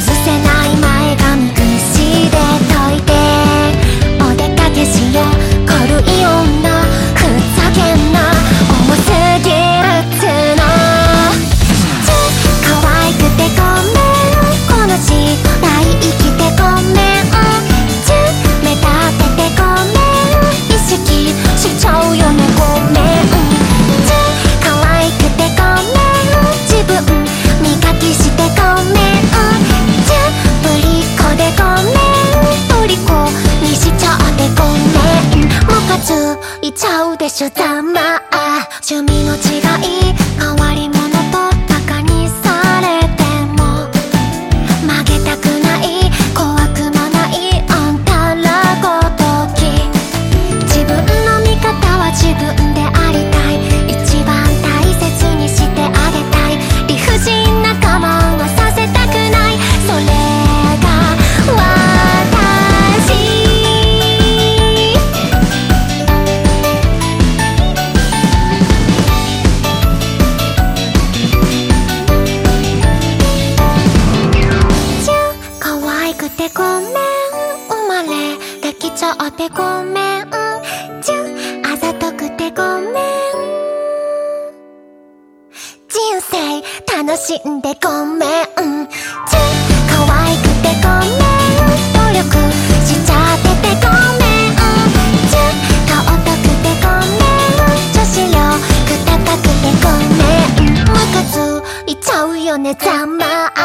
崩せないついちゃうでしょ。たま趣味の違い変わり者とてごめんちゅあざとくてごめん。人生楽しんでごめん。ちゅ可愛くてごめん。努力しちゃっててごめんちゅ顔とくてごめん。女子力高くてごめん。ムかついちゃうよね。ざまあ。